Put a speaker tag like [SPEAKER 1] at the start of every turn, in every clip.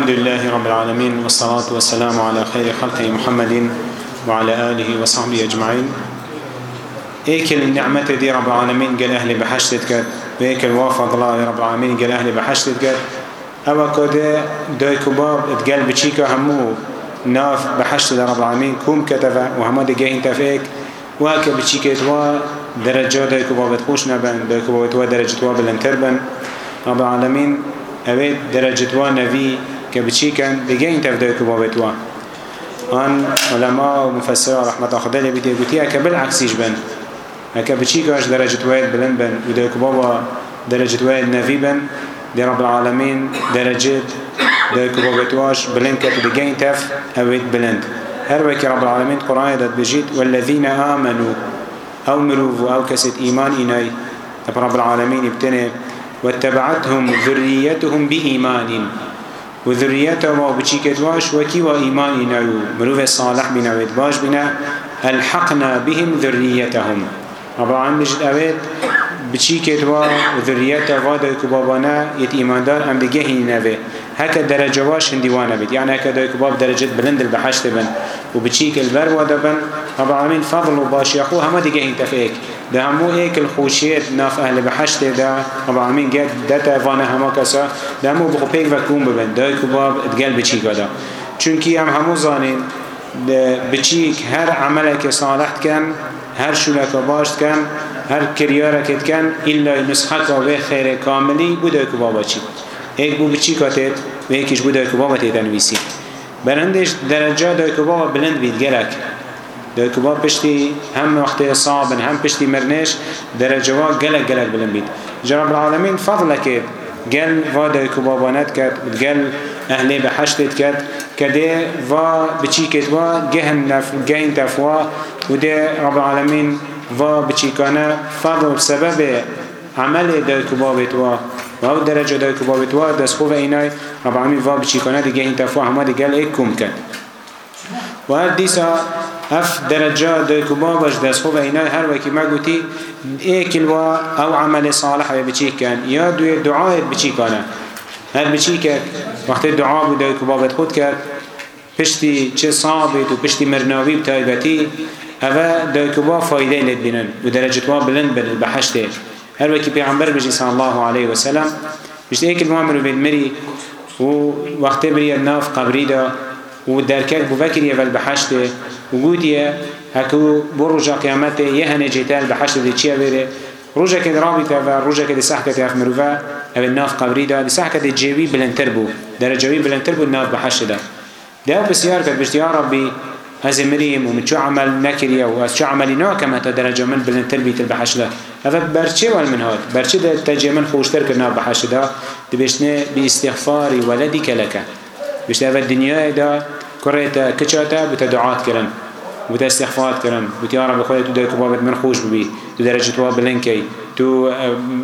[SPEAKER 1] الحمد لله رب العالمين والصلاة والسلام على خير خلقه محمد وعلى آله وصحبه أجمعين ايكل النعمة دي رب العالمين قال أهل بحشتت قد ويكل وافض الله رب العالمين قال أهل بحشتت قد أما كده دوي كباب اتقال بشيكا همو ناف بحشت رب العالمين كوم كتفا وهما دي جاهن تفاك وهكا بشيكا توا درجة دوي كباب تخوش نبن دوي كباب توا درجة توا بلنتر بن رب العالمين أبيت درجة توا نبي که بچی کن دیگه این تفده که بابتوا آن علما و مفسر رحمت خدا لی بیده گوتی اکه بالعکسیش بن اکه بچی کاش درجت وید بلند بن و دیگه بابا درجت وید نفی بن دی رب العالمین درجت دیگه بابتواش بلند که دیگه این تف اوید بلند هر وكي رب العالمين قرآن داد بجيت والذين آمنوا أو مروفوا أو كسد إيمان إناي رب العالمين ابتنى واتبعتهم ذريتهم بإيمان و ذریته و بچیکت واش وکی و ایمانی نرو مروف صالح بنا وید باش بنا الحقنا بهم ذریتهم ربا عم بجد اوید بچیکت و ذریته و دایک بابانا یت ایماندار ام بگهی نوه هکا درجه واش هندیوانه بید یعنی هکا دایک باب درجه بلند البحشت بن و بچیک البر و دبن ربا عمین فضل و باش یخو همه دیگه هین تفیک ده همو ایک الخوشیت ناف اهل بحشت ده رب العالمین گد دتا وانه همه کسا ده همو بخو پیک وکون ببند دای کباب ادگل بچی گدا چونکی هم همو زانین بچیک هر عملك صالح کن هر شلک باشت کن هر کریارکت کن الا نسخت و خیر کاملی بوده کبابا چی ایک بو بچی کاتت و ایکیش بوده کبابا تیتنویسی برندش درجه دای کبابا بلند بید گلک دەکوبا پشتی هەم وقتی صابن هەم پشتی مرنش دەرەجەوا گەلە گەلە بلم بیت جرب العالمین فضلەکێ گەل وا دەکوبا بانەت کرد گەل ئەهلێ بە حەشتێت کرد کە دێ وا بچیکێت وا گەهن گەین تەفوا و دێ رب العالمین وا بچیکانە فضل سەبەبێ عملێ دەکوبا بێتوە وهو درجة ده كبابت وها دس خوف ايناي رب عمي فاب چيكونا دي گهين تفوه هما دي گل ايك كوم كد وهر ديسا اف درجه د کوبا بش دس خو وینا هر وکی ما گوتی ایکل وا او عمل صالح به چی کن یا دوی دعای به چی کنه هر به چی کرد وقتی دعا بود د کوبا بت خود کرد پشتی چه صابت و پشتی مرناوی و تایبتی اوه دایکوبا فایده لید بینن و درجتوا بلند بلند بحشته هر وکی پیغمبر بجی صلی الله علیه و سلم بجد ایک المامر و بالمری و وقتی بری ناف قبری دا و درکک بو وکر یه ول بحشت و گوتیه هکو بو رجا قیامت یه هنه جیتال بحشت دی چیه بره رجا که رابطه و رجا که دی سحکت یخ مروفه او ناف قبری دا دی سحکت جیوی بلندتر بو درجوی بلندتر بو ناف بحشت دا ده بسیار کرد بشتی یا ربی از مریم و من چو عمل نکریه و از چو عملی ناکم حتی درجه من بلندتر بیتر بحشت دا اوه برچه وال من هاد برچه ده تجیه من خوشتر کرد ناف بحشت دا دی بشتنه بی استغفاری ولدی کلکه بشتی اوه دنیای دا كريتا كشاتا بتدعات كرن بتا استغفارات كرن بتا يا رب خويا تو دايكو بابت من خوش ببي تو درجة تو بلنكي تو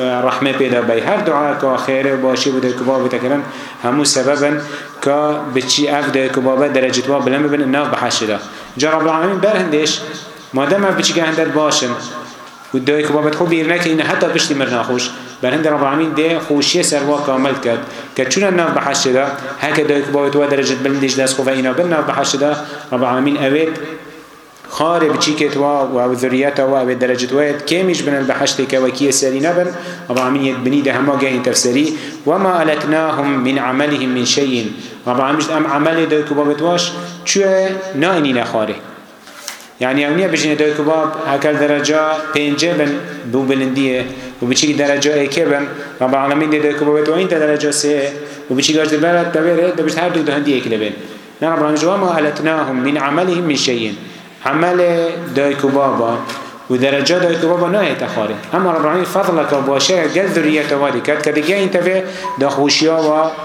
[SPEAKER 1] رحمة بيدا بي هر دعاء كا خير باشي بدايكو بابت كرن همو سببا كا بتشي اف دايكو بابت درجة تو بلن ببن الناف بحشدا جا رب العالمين برهندش ما دام بتشي كهندت باشن ودايكو بابت خوبي إرناك إن حتى بشتي مرنا خوش برهند رب العالمين ده خوشية سروا كامل كد كتشون الناف بحشت ده هكا دوك باوت ودرجة بلندش داس خوفا إنا بالناف بحشت ده رب العالمين أويت خاره بچی که تو و ذریات و به درجت وید کمیش بنن به حشت که وکی سری نبن و بعمین یک بنی ده همه گه تفسری و ما علتناهم من عملهم من شیء و بعمش ام عمل دوی کبابت واش چوه ناینی نخاره یعنی اونیه بجنه دوی کباب هکل درجه پینجه بن بو بلندیه وبيشي درجة كبن رب العالمين دي ديكو ببيت وين درجة سي وبيشي قاش دبالة دبالة دبشت هر دك دهندي ايك لبن نرى رب العالمين وما ألتناهم من عملهم من شيء عمل ديكو بابا ودرجة ديكو بابا نهي تخاري أما رب العالمين فضلك وباشا قل ذرية واركات كدقاء انتفه دخوشيا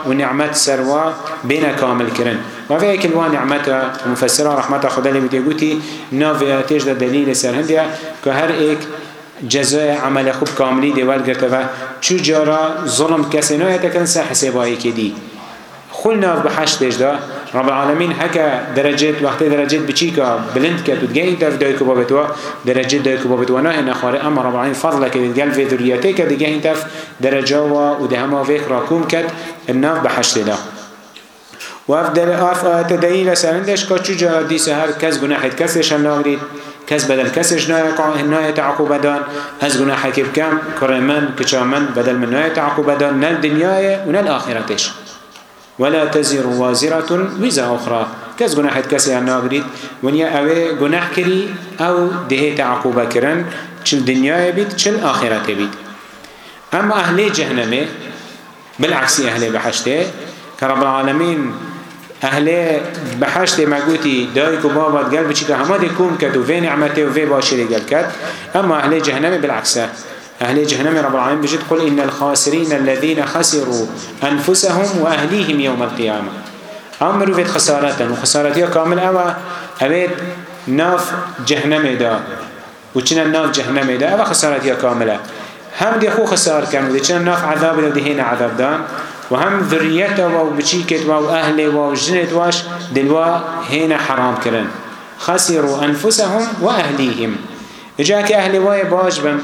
[SPEAKER 1] ونعمت سروا بين كامل كرن وفي ايك الوان نعمته ومفسره رحمته خدا اللي بتيقوتي نافياتيش ده دليل سرهندية كهر ايك جزای عمل خوب کاملی دی ولگرته و چو جارا ظلم کسی نایت کن سه حسابایی که دی خل ناف به حشت دا رب العالمین هکا درجت وقتی درجت بچی که بلند که تو دگهی دف دای که بابتوا درجت دای که بابتوا نه نخاره اما رب العالمین فضل که دیگل وی ذریاته که دگهی دف درجه و ده همه ویخ را کم کد ناف به حشت دا واف دل اف آیت دهی لسرندش که چو جادیس هر کس گناحید کسش هم ناورید کس بدل کسش نای تعقوب دان از گناح کب کم کرمن کچامن بدل من نای تعقوب دان نل دنیای و نل آخرتش ولا تزر وازرة وزا أخرى كز جناح كسي الناغريد ونيا أوي جناح كري أو ده تعقوبة كرن تشل دنيا بيت تشل آخرة بيت أما أهل جهنم بالعكس أهل بحشته كرب العالمين اهل بحشت مگوتی دایک و بابات گل بچی که همه دی کم کد و وی نعمته و وی باشی گل کد اما اهل جهنم بالعکسه اهل جهنم رب العالمین بجد قل ان الخاسرین الذين خسروا انفسهم واهليهم يوم القيامه امر وید خسارتا و خسارتی کامل اوا اوید ناف جهنم دا و چنه ناف جهنم دا اوا خسارتی کامله هم دی خو خسار کن و دی چنه ناف عذاب دا و دی هین عذاب دان و هم ذریت و بچیکت و اهل و جنت واش دلوا هین حرام کرن خسروا انفسهم و اهلیهم اجا که اهل وای باش بم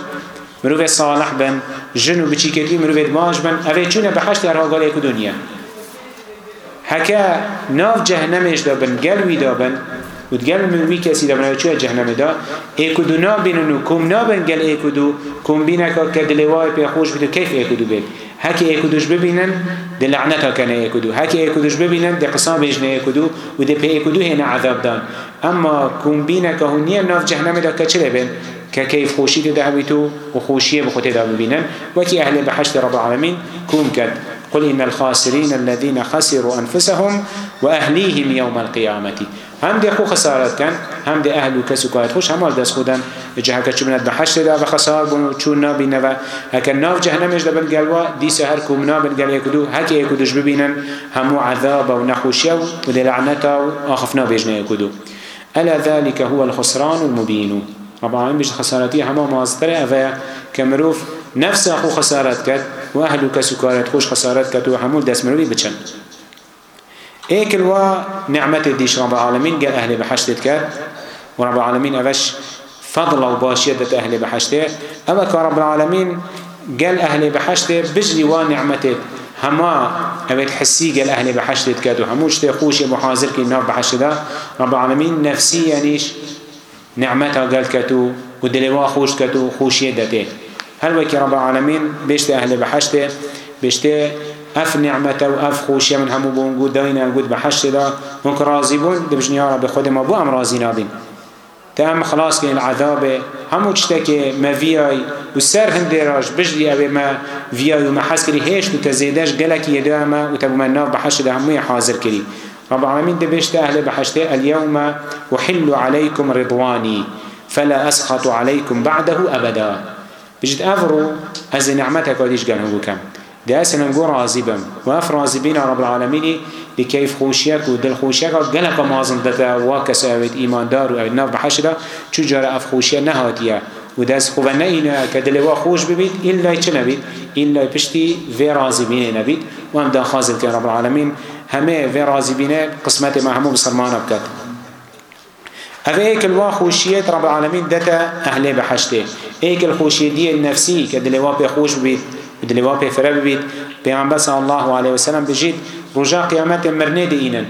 [SPEAKER 1] مروف صالح بن جن و بچیکتی مروف باش بن اوه چونه به حشت ارها گاله دنیا هکا ناف جهنمش دابن گلوی دابن ودگل من وی کسی دبنا چه جهنم دا ایکو دو نابینن و کم نابن گل ایکو دو کم بینکا که دلوای پی خوش بیدو کیف ایکو دو بید هکی ایکو دوش ببینن دلعنتا کنه ایکو دو هکی ایکو دوش ببینن دی قصا بیجنه ایکو دو و دی پی ایکو دو هنه عذاب دان اما کم بینکا هنیه ناف جهنم دا که چه بین ككيف خوشيت دهبتو وخوشيه بخوتي دهبينن وكي أهل بحشت رب العالمين كوم كد قل إن الخاسرين الذين خسروا أنفسهم وأهليهم يوم القيامة هم دي خو خسارات كان هم دي أهل وكسو كوات خوش هم والدس خودن جه هكا چو مند بحشت دا وخسار بونو چو نابي نوا هكا ناف جهنمش دبن قلوا دي سهر كو منابن قل يكدو هكا يكدوش ببينن همو عذاب ونخوشيو ودي لعنتا وآخفنا بيجنا يكدو ألا ذلك هو الخسران المبين رب العالمين بيجد خسارتي هما مازدر أفا كمروف نفس أخو خسارات كت وأهل كسو كارت خوش خسارات كت وحمول دس مروي بچند ايكل ونعمة ديش رب العالمين قال اهل بحشتت كات ورب العالمين افش فضل وباشية اهل بحشتت اما كرب العالمين قال اهل بحشتت بجري ونعمته هما أبد حسي قال أهل بحشت كادو هموش تخوش محاضر كي ناف بحشت ده رب العالمين نفسيا نيش نعمتها قال كاتو ودلوا خوش كاتو خوشية دته هل وكي رب العالمين بيشت أهل بحشت بيشت اف نعمت و اف خوشی من همو بون گود داینا گود به حشت دا هنک راضی بون دبجنی ها به خود ما بو هم راضی نابین تمام خلاص کن العذاب همو چتا که ما ویای و سر هندی راش بجدی اوه ما ویای و ما حس کری هیش و تزیدش گلک یده ما و تبو من ناف به حشت دا هموی حاضر کری رب العالمين دبشت أهل بحشته اليوم وحل عليكم رضواني فلا أسخط عليكم بعده أبدا بجد أفرو أز نعمتك وديش قال هو كم داس نگو راضی بم واف راضی بین رب العالمینی لکیف خوشیک و دل خوشیک گلک مازن دتا و کس اوید ایمان دار و اوید نف بحشده چو جار اف خوشیه نهاتیه و دست خوبه نه اینه که دل و خوش ببید این لای چه نبید؟ این لای پشتی وی راضی بینه نبید و هم دن خازل که رب العالمین همه وی راضی بینه قسمت ما همو بسرمانه بکد اوه ایک الوا خوشیت رب العالمین دتا اهل بحشته ایک الخوشیدی النفسی که دل و خوش ببید بدلي وا بيفرا ببيت پیغمبر صلى الله عليه وسلم بجيت رجا قيامت مرنه دينن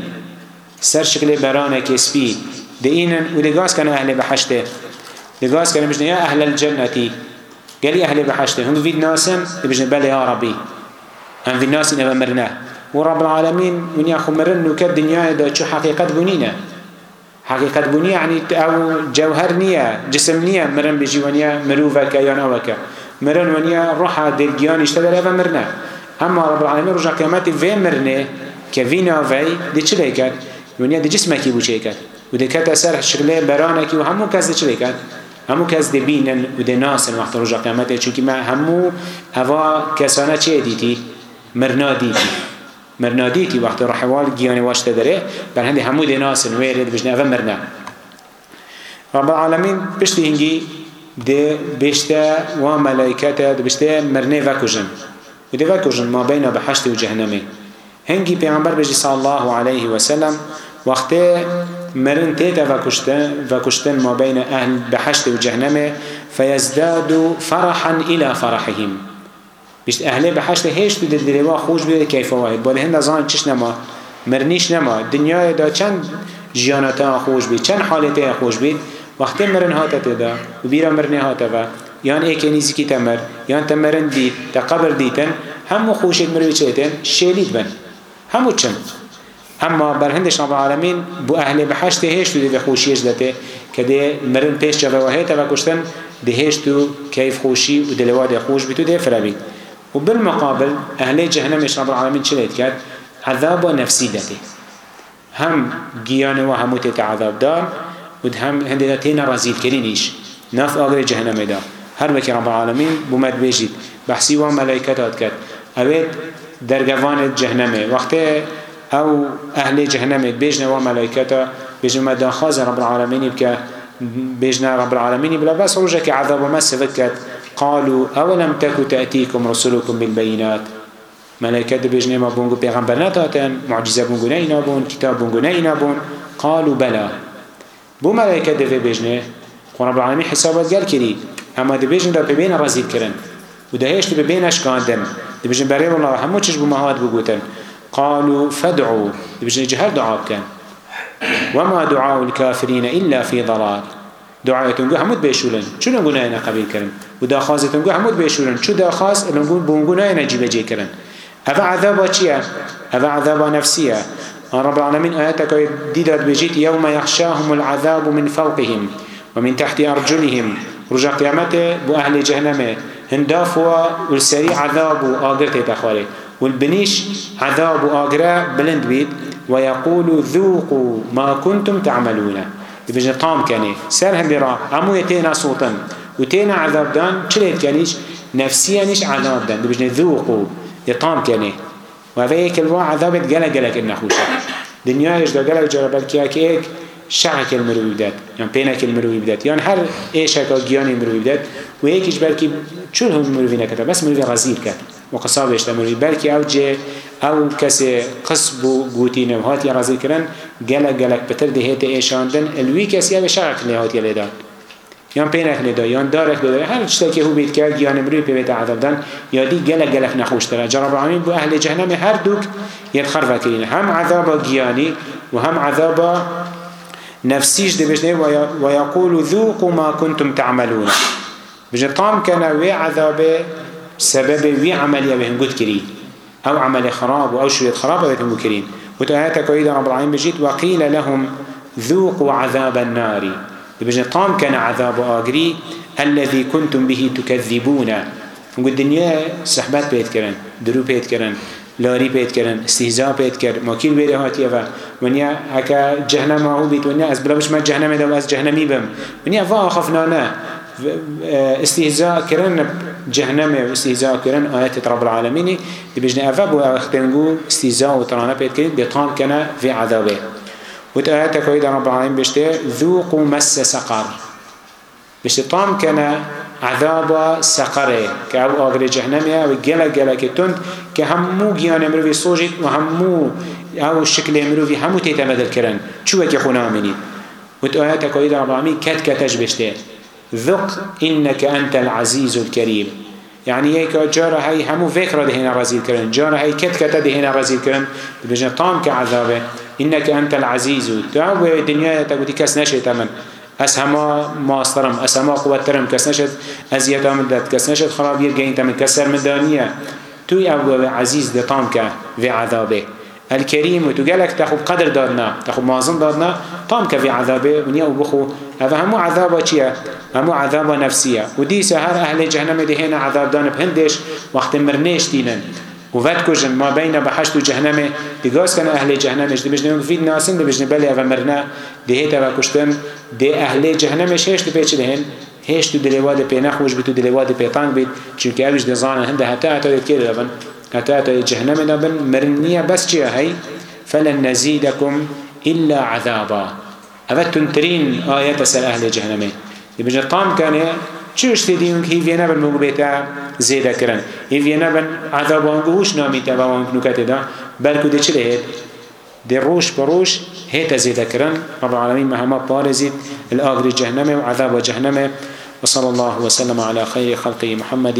[SPEAKER 1] سر شكل برانه كسبي دينن ودغاس كان اهل بحشته دغاس كان مش يا اهل الجنه قال لي اهل بحشته هم في ناسن بجن بل يا ربي هم في ناس نبا مرنه ورب العالمين من ياخذ مرن وكد دنيا دا شو حقيقه بنينه حقيقة بني يعني أو جوهر نية جسم نية مرن بجيوانيا مروفك يانوك مرن ونیا روحا دلگیانیش تدر اوه مرنه اما رب العالمین رجا قیامت وی مرنه که وی ناوی دی چه دی کرد؟ ونیا دی جسمکی بو چه کرد؟ و دی کت اثر شکل برانکی و همو کس دی چه دی کرد؟ همو کس دی بینن و دی ناسن وقت رجا قیامت چونکه ما همو اوا کسانه چه دیتی؟ مرنا دیتی مرنا دیتی وقت رحوال گیانی واشته داره بر هندی همو دی ناسن ویرد بجنه اوه مرنه رب العالمین پشتی هنگی ده بشتا و ملائکتا ده بشتا مرنه و کجن و ده و کجن ما بین بحشت و جهنمه هنگی پیغمبر بجی صلی الله علیه و سلم وقتی مرن تيتا وكشتن, وكشتن ما بين أهل بحشت وجهنم فيزداد فرحا إلى فرحهم بشت أهل بحشت هيش تود الدلوا خوش بده كيف واحد بل هند زان چش نما مرنيش نما دنيا دا چند جيانتا خوش بي چند حالتا خوش بي وقتی مرن هاته تدا و بیرا مرنه هاته و یان ایک نزیکی تمر یان تمرن دید تا قبر دیتن همو خوشید مروی چیتن شیلید بن همو چن اما بر هندش رب العالمین بو اهل بحشت هشتو دی خوشیش دته کده مرن پیش جوه و هیتا و کشتن دهشتو کیف خوشی و دلواد خوش بیتو ده فرابید و بالمقابل اهل جهنمش رب العالمین چلید کرد عذاب و نفسی دته هم گیان و همو تیت عذاب دار ود هم هندي تينا رزيل كرينيش ناف آغر جهنم دا هر وكي رب العالمين بومد بيجيد بحسي وان ملايكتات كت اويت درگوان جهنمه وقت او اهل جهنمه بيجنا وان ملايكتا بيجنا ما داخاز رب العالمين بك بيجنا رب العالمين بلا بس رجك عذاب وما سفكت قالوا اولم تكو تأتيكم رسولكم بالبينات ملائكه بجنه ما بونگو پیغمبر نتاتن معجزه بونگو نه اینا بون کتاب بونگو نه اینا بون قالوا بلا بو ملائكة دفع بيجنه قرآن رب العالمين حسابات قال كري اما دبيجن دا ببين رزيد كرن ودهيش دببين اشكاندن دبيجن بري والله همو چش بمهات بقوتن قالوا فادعوا دبيجن جهر دعاب كان وما دعاء الكافرين إلا في ضلال دعايتون جو همود بيشولن شو نقول أنا قبيل كرن ودا خازتون جو همود بيشولن شو دا خاص نقول بونقول أنا جيب جي كرن هذا عذاب وشيا هذا عذاب نفسية رب العالمين آياتك ديدات بجيت يوم يخشاهم العذاب من فوقهم ومن تحت أرجلهم رجع قيامته بأهل جهنم هنداف والسريع عذاب وآقرته تخوالي والبنيش عذاب وآقرة بلند بيت ويقول ذوقوا ما كنتم تعملون بجن قام كاني سر هندرا عمو يتينا صوتا وتينا عذاب دان چلت كانيش نفسيا نش عذاب دان بجن ذوقوا يطام كاني وهذا هيك الوا عذابت جل جلك النخوشة دنيا إيش ده جلك جربت كياك هيك شعك المروي بدات يعني بينك المروي بدات يعني هر إيش هكا جيان المروي بدات وهيك إيش بركي شو هم المروي نكتب بس مروي غزير كات وقصاب إيش المروي بركي أو جي أو كسي قصب وجوتين وهات يا غزير كرن جلك جلك بتردي هيت إيشان دن الوي كسي هذا شعك اللي هات يلي دان یان پینک ندا یان دارک داده هر چیزی که هو بیت کرد یان امروی پی بیت عذاب دن یادی گلک گلک نخوش تره جرب العالمین بو اهل جهنم هر دوک یت خرفه کرین هم عذاب گیانی و هم عذاب نفسیش دی بجنه و یقول ذوقوا ما کنتم تعملون بجنه طام کنه وی عذاب سبب وی عملی بهم گود کری او عمل خراب و او شویت خراب بهم کرین و تو هاتا کوید رب العالمین بجید وقیل لهم ذوقوا عذاب الناری بجن طام كان عذاب آقري الذي كنتم به تكذبون نقول الدنيا صحبات بيت كرن درو بيت كرن لاري بيت كرن استهزاء بيت كرن ما كيل بيري هاتي أفا ونيا هكا جهنم هو بيت ونيا أز بلا بش ما جهنم دو أز جهنمي بم ونيا فا خفنانا استهزاء كرن جهنم واستهزاء كرن آيات رب العالمين دي بجن أفا بو أختنقو استهزاء وطرانا بيت كرن بيطان كان في عذابه وتآيات كويدا رب العالمين بشتي ذوقوا مس سقر بشتي طام كان عذاب سقره كأو آغر جهنمية وقلق قلق تند كهمو جيان مروفي صوجت وهمو أو شكل مروفي همو تيتمدل كرن شو اكي خونا مني وتآيات كويدا رب العالمين كت كتج بشتي ذق إنك أنت العزيز الكريم يعني هيك جارة هاي همو فكرة دهنا رزيل كرن جارة هاي كت كتا دهنا رزيل كرن بجن طام كعذابه إنك أنت العزيز دعوة الدنيا تقولي كاس نشيت من أس هما ماسترم أس هما قوترم كاس نشيت أزيت مدت كاس نشيت خرابير جين تمن كسر مدانية تو يا عزيز ده طام كعذابه الكريم وتقالك تاخو قدر دادنا تاخو مازن دادنا طام كفي عذابه ونيا وبخو هذا همو عذابه چيا همو عذابه نفسية وديس هر أهل جهنم دهينا عذاب دان بهندش وقت مرنيش دينن وفات كجن ما بين بحشت وجهنم بقاس كان أهل جهنم اجد بجن في ناسن بجن بلي أفا مرنا دهيتا وكشتن ده أهل جهنم شهش تبيتش دهن هشت دلواد بينخوش بتو دلواد بيطانك بيت چونك أوش دزانا هنده هتا هتا دكير لبن نتاتا جهنمنا بن مرنية بس چيا هي فلن نزيدكم إلا عذابا أفت تنترين آيات سر أهل جهنمي يبجي طام كان چوش تديون كي فينا بن مقبتا زيدا كرن فينا بن عذاب وانقوش نامي تبا وانقنوكات دا بل كده چل هيت دي روش بروش هيت زيدا كرن رب العالمين مهما بارزيد الآقر جهنمي وعذاب جهنمي وصلى الله وسلم على خير خلقه محمد